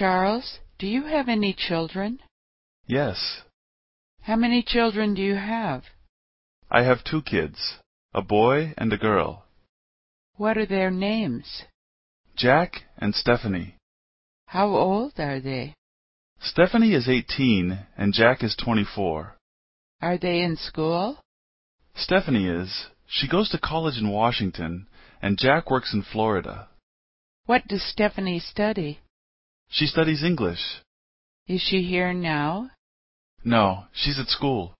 Charles, do you have any children? Yes. How many children do you have? I have two kids, a boy and a girl. What are their names? Jack and Stephanie. How old are they? Stephanie is 18 and Jack is 24. Are they in school? Stephanie is. She goes to college in Washington and Jack works in Florida. What does Stephanie study? She studies English. Is she here now? No, she's at school.